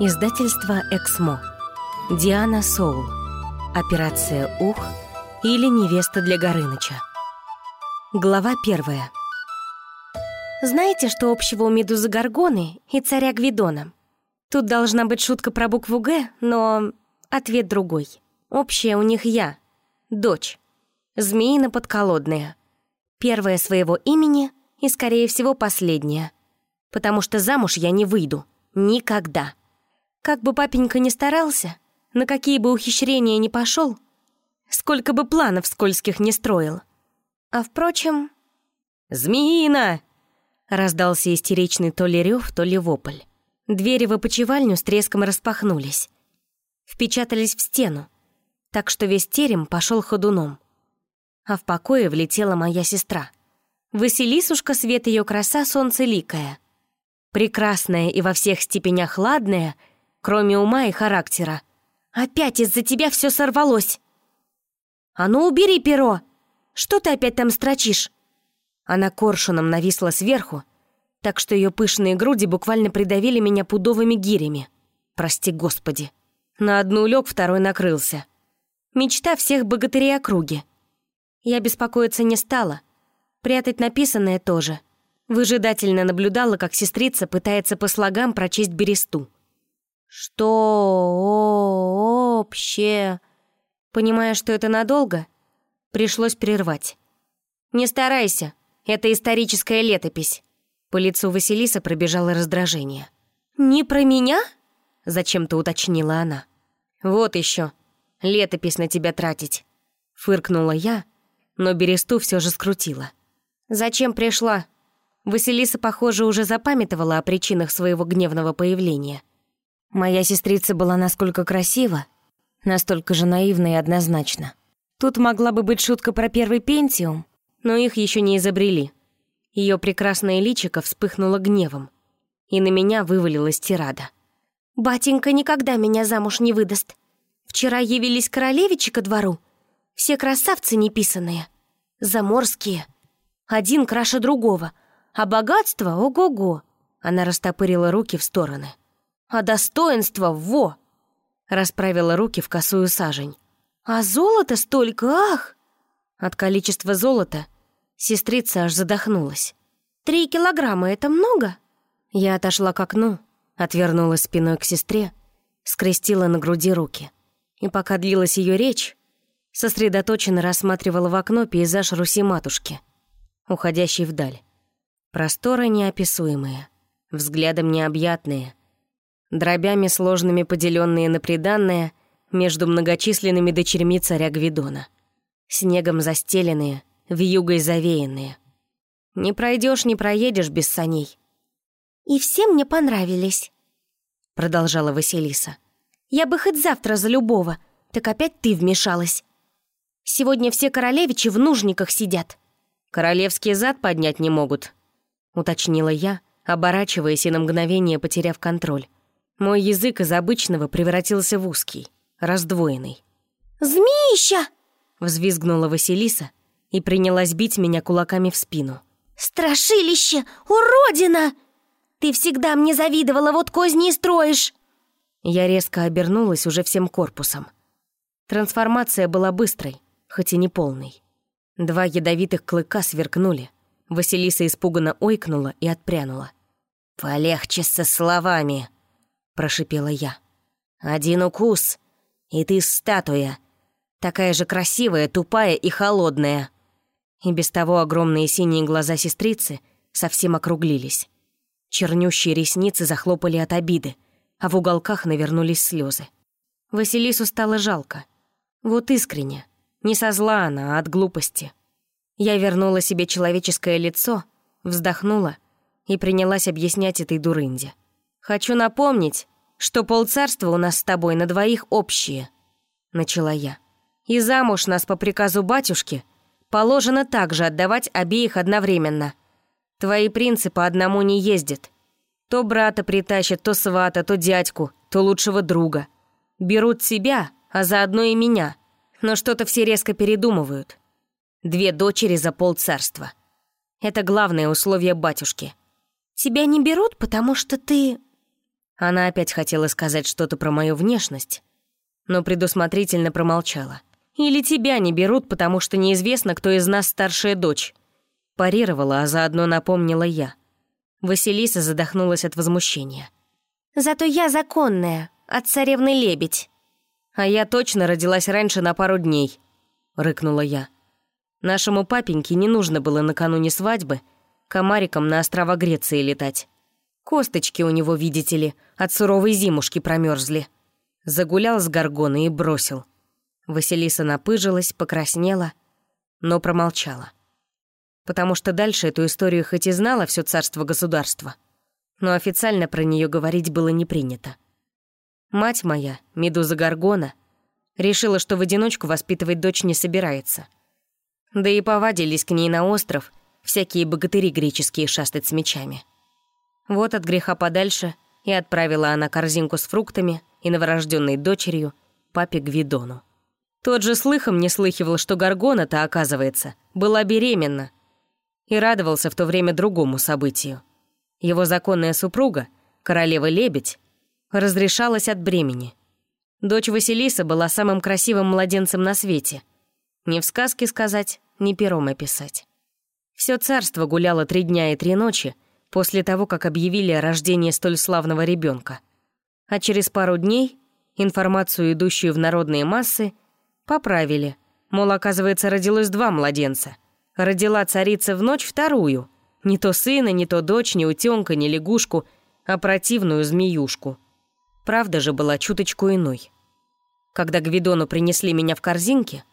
Издательство «Эксмо». Диана Соул. Операция «Ух» или «Невеста для Горыныча». Глава первая. Знаете, что общего у Медузы Горгоны и царя Гвидона? Тут должна быть шутка про букву «Г», но ответ другой. Общая у них я, дочь, змеина подколодная. Первая своего имени и, скорее всего, последняя. Потому что замуж я не выйду. Никогда. Как бы папенька ни старался, на какие бы ухищрения ни пошел, сколько бы планов скользких не строил. А впрочем... «Змеина!» — раздался истеричный то ли рёв, то ли вопль. Двери в опочивальню с треском распахнулись. Впечатались в стену, так что весь терем пошел ходуном. А в покое влетела моя сестра. Василисушка, свет ее краса, солнце ликая. Прекрасная и во всех степенях ладная — кроме ума и характера. Опять из-за тебя все сорвалось. А ну убери перо! Что ты опять там строчишь? Она коршуном нависла сверху, так что ее пышные груди буквально придавили меня пудовыми гирями. Прости господи. На одну лег, второй накрылся. Мечта всех богатырей округи. Я беспокоиться не стала. Прятать написанное тоже. Выжидательно наблюдала, как сестрица пытается по слогам прочесть бересту. «Что общее?» Понимая, что это надолго, пришлось прервать. «Не старайся, это историческая летопись». По лицу Василиса пробежало раздражение. «Не про меня?» — зачем-то уточнила она. «Вот еще, летопись на тебя тратить», — фыркнула я, но бересту все же скрутила. «Зачем пришла?» Василиса, похоже, уже запамятовала о причинах своего гневного появления — Моя сестрица была насколько красива, настолько же наивна и однозначна. Тут могла бы быть шутка про первый пентиум, но их еще не изобрели. Ее прекрасное личико вспыхнуло гневом, и на меня вывалилась тирада. «Батенька никогда меня замуж не выдаст. Вчера явились королевичи ко двору. Все красавцы неписанные, заморские. Один краше другого, а богатство — ого-го!» Она растопырила руки в стороны а достоинство — во!» Расправила руки в косую сажень. «А золото столько, ах!» От количества золота сестрица аж задохнулась. «Три килограмма — это много?» Я отошла к окну, отвернулась спиной к сестре, скрестила на груди руки. И пока длилась ее речь, сосредоточенно рассматривала в окно пейзаж Руси-матушки, уходящий вдаль. Просторы неописуемые, взглядом необъятные — дробями сложными поделенные на приданное между многочисленными дочерьми царя Гвидона. Снегом застеленные, вьюгой завеянные. Не пройдешь, не проедешь без саней. «И все мне понравились», — продолжала Василиса. «Я бы хоть завтра за любого, так опять ты вмешалась. Сегодня все королевичи в нужниках сидят». «Королевский зад поднять не могут», — уточнила я, оборачиваясь и на мгновение потеряв контроль. Мой язык из обычного превратился в узкий, раздвоенный. «Змеища!» — взвизгнула Василиса и принялась бить меня кулаками в спину. «Страшилище! Уродина! Ты всегда мне завидовала, вот козни и строишь!» Я резко обернулась уже всем корпусом. Трансформация была быстрой, хоть и не полной. Два ядовитых клыка сверкнули. Василиса испуганно ойкнула и отпрянула. «Полегче со словами!» — прошипела я. «Один укус, и ты статуя. Такая же красивая, тупая и холодная». И без того огромные синие глаза сестрицы совсем округлились. Чернющие ресницы захлопали от обиды, а в уголках навернулись слезы. Василису стало жалко. Вот искренне. Не со зла она, а от глупости. Я вернула себе человеческое лицо, вздохнула и принялась объяснять этой дурынде. «Хочу напомнить, что полцарства у нас с тобой на двоих общие», — начала я. «И замуж нас по приказу батюшки положено также отдавать обеих одновременно. Твои принцы по одному не ездят. То брата притащат, то свата, то дядьку, то лучшего друга. Берут себя, а заодно и меня. Но что-то все резко передумывают. Две дочери за полцарства. Это главное условие батюшки». «Тебя не берут, потому что ты Она опять хотела сказать что-то про мою внешность, но предусмотрительно промолчала. «Или тебя не берут, потому что неизвестно, кто из нас старшая дочь», парировала, а заодно напомнила я. Василиса задохнулась от возмущения. «Зато я законная, от царевны лебедь». «А я точно родилась раньше на пару дней», — рыкнула я. Нашему папеньке не нужно было накануне свадьбы комариком на острова Греции летать. Косточки у него, видите ли, от суровой зимушки промерзли. Загулял с горгоной и бросил. Василиса напыжилась, покраснела, но промолчала. Потому что дальше эту историю хоть и знала все царство-государство, но официально про нее говорить было не принято. Мать моя, Медуза Горгона, решила, что в одиночку воспитывать дочь не собирается. Да и повадились к ней на остров всякие богатыри греческие шастать с мечами. Вот от греха подальше и отправила она корзинку с фруктами и новорожденной дочерью папе Гвидону. Тот же слыхом не слыхивал, что Гаргона-то, оказывается, была беременна, и радовался в то время другому событию. Его законная супруга, королева-лебедь, разрешалась от бремени. Дочь Василиса была самым красивым младенцем на свете. Ни в сказке сказать, ни пером описать. Все царство гуляло три дня и три ночи, после того, как объявили о рождении столь славного ребенка. А через пару дней информацию, идущую в народные массы, поправили. Мол, оказывается, родилось два младенца. Родила царица в ночь вторую. Не то сына, не то дочь, не утёнка, не лягушку, а противную змеюшку. Правда же была чуточку иной. Когда Гвидону принесли меня в корзинке,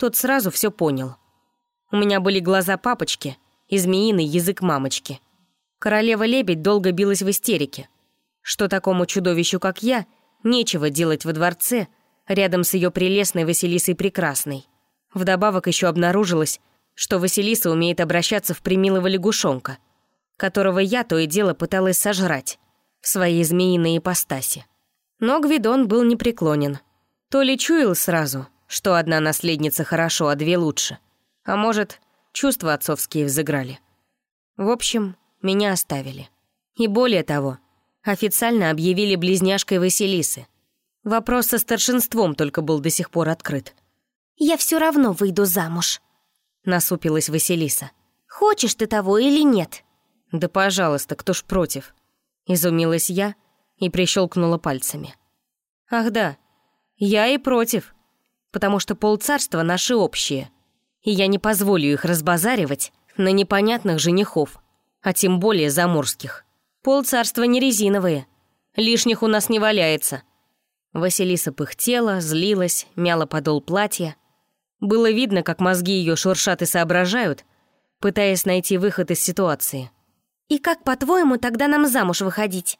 тот сразу все понял. У меня были глаза папочки и змеиный язык мамочки. Королева-лебедь долго билась в истерике. Что такому чудовищу, как я, нечего делать во дворце, рядом с ее прелестной Василисой Прекрасной. Вдобавок еще обнаружилось, что Василиса умеет обращаться в примилого лягушонка, которого я то и дело пыталась сожрать в своей змеиной ипостаси. Но Гвидон был непреклонен. То ли чуял сразу, что одна наследница хорошо, а две лучше. А может, чувства отцовские взыграли. В общем, меня оставили. И более того, официально объявили близняшкой Василисы. Вопрос со старшинством только был до сих пор открыт. «Я все равно выйду замуж», — насупилась Василиса. «Хочешь ты того или нет?» «Да пожалуйста, кто ж против?» Изумилась я и прищелкнула пальцами. «Ах да, я и против, потому что полцарства наши общие, и я не позволю их разбазаривать на непонятных женихов» а тем более заморских. Полцарства не резиновые, лишних у нас не валяется». Василиса пыхтела, злилась, мяла подол платья. Было видно, как мозги ее шуршат и соображают, пытаясь найти выход из ситуации. «И как, по-твоему, тогда нам замуж выходить?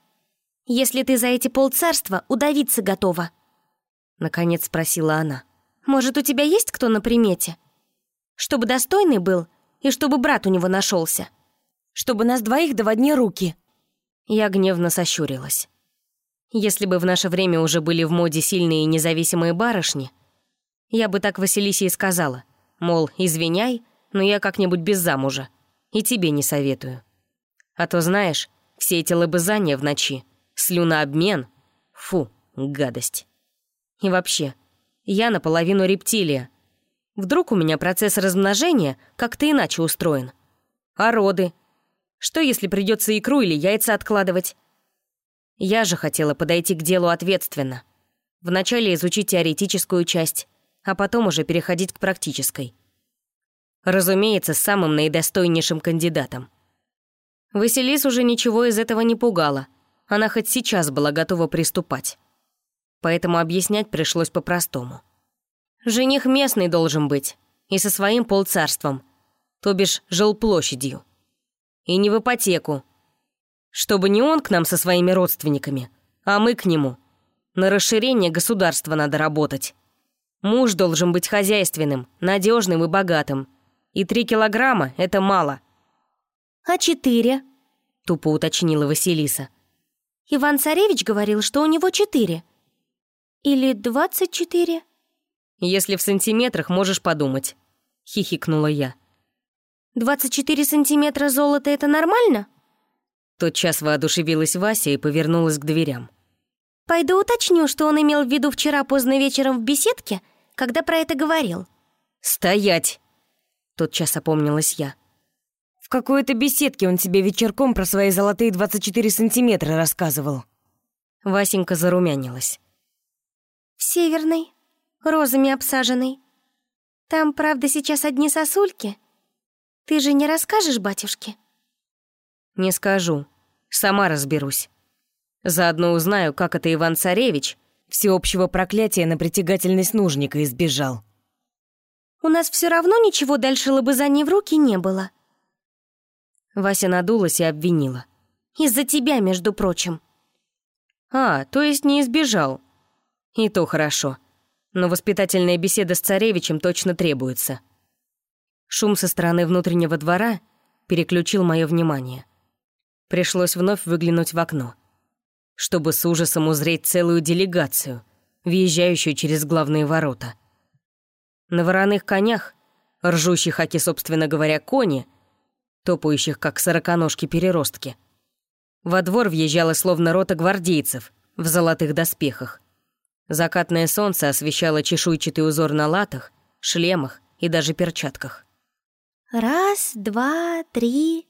Если ты за эти полцарства удавиться готова?» Наконец спросила она. «Может, у тебя есть кто на примете? Чтобы достойный был и чтобы брат у него нашелся чтобы нас двоих да в одни руки». Я гневно сощурилась. Если бы в наше время уже были в моде сильные и независимые барышни, я бы так Василисе и сказала, мол, извиняй, но я как-нибудь без замужа, и тебе не советую. А то, знаешь, все эти лобызания в ночи, слюнообмен, фу, гадость. И вообще, я наполовину рептилия. Вдруг у меня процесс размножения как-то иначе устроен. А роды — что, если придется икру или яйца откладывать? Я же хотела подойти к делу ответственно. Вначале изучить теоретическую часть, а потом уже переходить к практической. Разумеется, с самым наидостойнейшим кандидатом. Василис уже ничего из этого не пугало. Она хоть сейчас была готова приступать. Поэтому объяснять пришлось по-простому. Жених местный должен быть, и со своим полцарством, то бишь жилплощадью. И не в ипотеку. Чтобы не он к нам со своими родственниками, а мы к нему. На расширение государства надо работать. Муж должен быть хозяйственным, надежным и богатым. И три килограмма — это мало. «А четыре?» — тупо уточнила Василиса. «Иван-царевич говорил, что у него четыре. Или двадцать четыре?» «Если в сантиметрах, можешь подумать», — хихикнула я. 24 сантиметра золота — это нормально?» Тотчас воодушевилась Вася и повернулась к дверям. «Пойду уточню, что он имел в виду вчера поздно вечером в беседке, когда про это говорил». «Стоять!» Тотчас опомнилась я. В какой-то беседке он тебе вечерком про свои золотые 24 сантиметра рассказывал. Васенька зарумянилась. В северной, розами обсаженной. Там, правда, сейчас одни сосульки. Ты же не расскажешь батюшке? Не скажу. Сама разберусь. Заодно узнаю, как это Иван-Царевич всеобщего проклятия на притягательность нужника избежал. У нас все равно ничего дальше лобызаний в руки не было. Вася надулась и обвинила. Из-за тебя, между прочим. А, то есть не избежал. И то хорошо. Но воспитательная беседа с царевичем точно требуется. Шум со стороны внутреннего двора переключил мое внимание. Пришлось вновь выглянуть в окно, чтобы с ужасом узреть целую делегацию, въезжающую через главные ворота. На вороных конях, ржущих, аки, собственно говоря, кони, топающих, как сороконожки-переростки. Во двор въезжала словно рота гвардейцев в золотых доспехах. Закатное солнце освещало чешуйчатый узор на латах, шлемах и даже перчатках. «Раз, два, три...»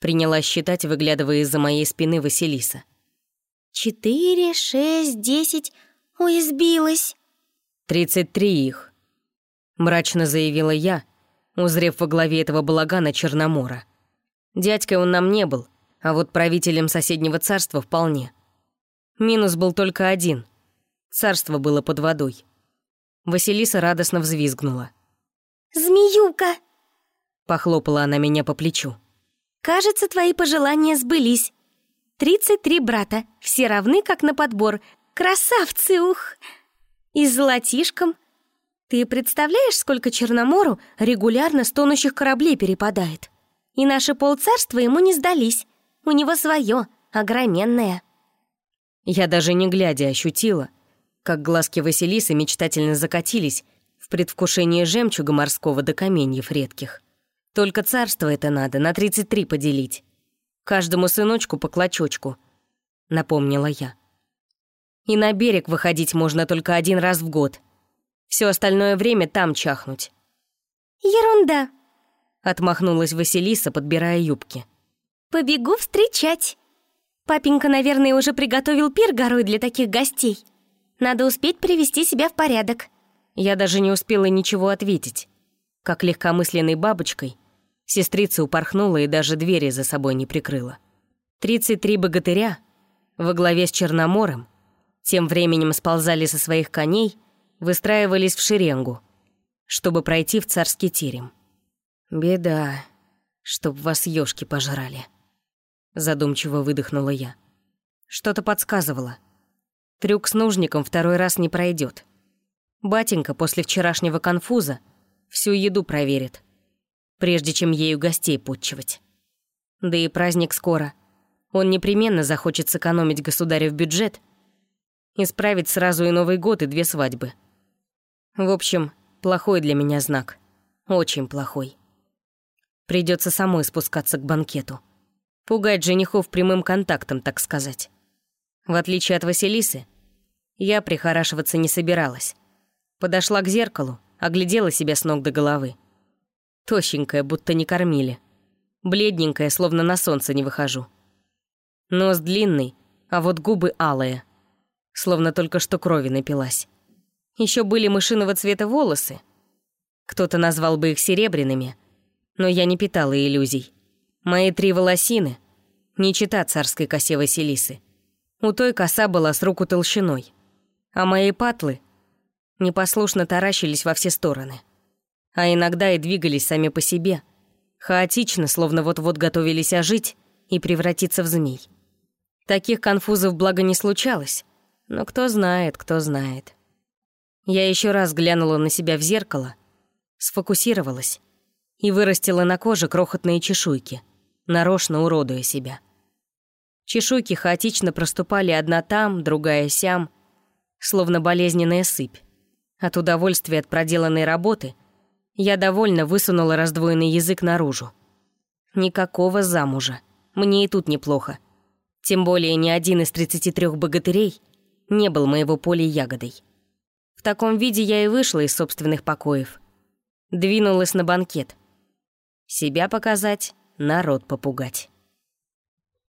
Принялась считать, выглядывая из-за моей спины Василиса. «Четыре, шесть, десять... Ой, сбилась!» «Тридцать три их», — мрачно заявила я, узрев во главе этого балагана Черномора. Дядькой он нам не был, а вот правителем соседнего царства вполне. Минус был только один. Царство было под водой. Василиса радостно взвизгнула. «Змеюка!» Похлопала она меня по плечу. «Кажется, твои пожелания сбылись. Тридцать три брата, все равны, как на подбор. Красавцы, ух! И с золотишком. Ты представляешь, сколько Черномору регулярно стонущих кораблей перепадает? И наши полцарства ему не сдались. У него свое, огроменное». Я даже не глядя ощутила, как глазки Василисы мечтательно закатились в предвкушении жемчуга морского до каменьев редких. Только царство это надо на 33 поделить. Каждому сыночку по клочочку, напомнила я. И на берег выходить можно только один раз в год. Все остальное время там чахнуть. «Ерунда», — отмахнулась Василиса, подбирая юбки. «Побегу встречать. Папенька, наверное, уже приготовил пир горой для таких гостей. Надо успеть привести себя в порядок». Я даже не успела ничего ответить. Как легкомысленной бабочкой, сестрица упорхнула и даже двери за собой не прикрыла. Тридцать три богатыря во главе с Черномором тем временем сползали со своих коней, выстраивались в шеренгу, чтобы пройти в царский терем. «Беда, чтоб вас ёшки пожрали», — задумчиво выдохнула я. Что-то подсказывало. Трюк с нужником второй раз не пройдет. Батенька после вчерашнего конфуза всю еду проверит, прежде чем ею гостей подчивать. Да и праздник скоро. Он непременно захочет сэкономить государю в бюджет и справить сразу и Новый год, и две свадьбы. В общем, плохой для меня знак. Очень плохой. Придется самой спускаться к банкету. Пугать женихов прямым контактом, так сказать. В отличие от Василисы, я прихорашиваться не собиралась. Подошла к зеркалу, оглядела себя с ног до головы. Тощенькая, будто не кормили. Бледненькая, словно на солнце не выхожу. Нос длинный, а вот губы алые. Словно только что крови напилась. Еще были мышиного цвета волосы. Кто-то назвал бы их серебряными, но я не питала иллюзий. Мои три волосины — не чита царской косе Василисы. У той коса была с руку толщиной, а мои патлы непослушно таращились во все стороны. А иногда и двигались сами по себе, хаотично, словно вот-вот готовились ожить и превратиться в змей. Таких конфузов, благо, не случалось, но кто знает, кто знает. Я еще раз глянула на себя в зеркало, сфокусировалась и вырастила на коже крохотные чешуйки, нарочно уродуя себя. Чешуйки хаотично проступали одна там, другая сям, словно болезненная сыпь. От удовольствия от проделанной работы я довольно высунула раздвоенный язык наружу. Никакого замужа. Мне и тут неплохо. Тем более ни один из 33 богатырей не был моего поля ягодой. В таком виде я и вышла из собственных покоев. Двинулась на банкет. Себя показать, народ попугать.